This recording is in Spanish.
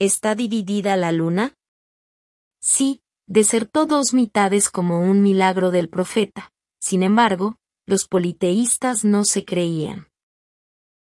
¿Está dividida la luna? Sí, desertó dos mitades como un milagro del profeta. Sin embargo, los politeístas no se creían.